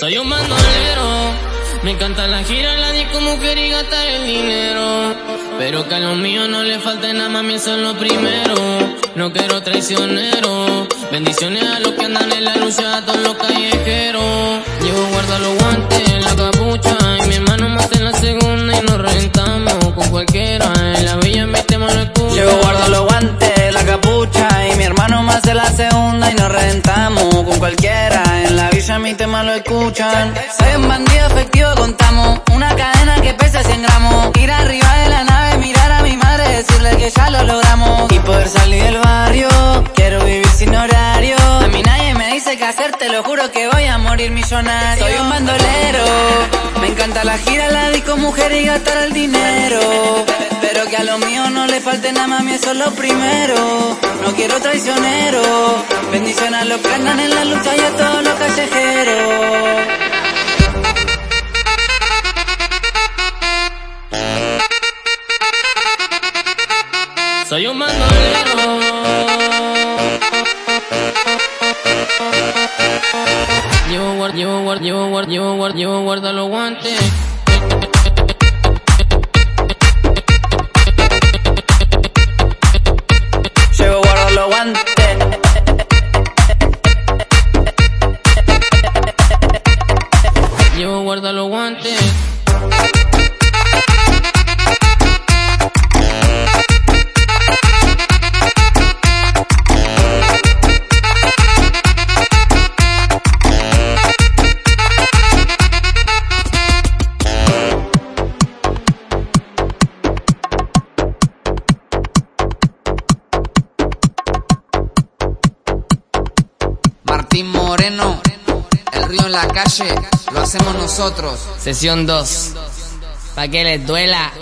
Soy un bandolero, me encanta la gira, la disco, mujer y gastar el dinero. Pero que a lo mío no le falte nada, mami, eso es lo primero. No quiero traicionero, bendiciones a los que andan en la lucha, a todos los callejeros. Llevo guarda los guantes, la capucha, y mi hermano más en la segunda y nos rentamos con cualquiera. En la villa metemos el escucha. Llevo guarda los guantes, la capucha, y mi hermano más en la segunda y nos rentamos con cualquiera. En la villa mi tema lo escuchan. Soy un bandido efectivo, contamos. Una cadena que pesa 100 gramos. Ir arriba de la nave, mirar a mi madre, decirle que ya lo logramos. Y poder salir del barrio, quiero vivir sin horario. A mí nadie me dice qué hacer, te lo juro que voy a morir millonario. Soy un bandolero, me encanta la gira, la disco, mujer y gastar el dinero. Pero que a lo mío no le falte nada, mami, eso es lo primero. No quiero traicionero, bendición a los que andan en la lucha y a todos los callejeros. Soy un bandolero. Llevo guard, llevo guard, llevo guard, llevo guard, llevo guarda los guantes. Llevo guardo los guantes. Llevo guarda los guantes. Martín Moreno, el río en la calle, lo hacemos nosotros. Sesión 2. Pa' que les duela.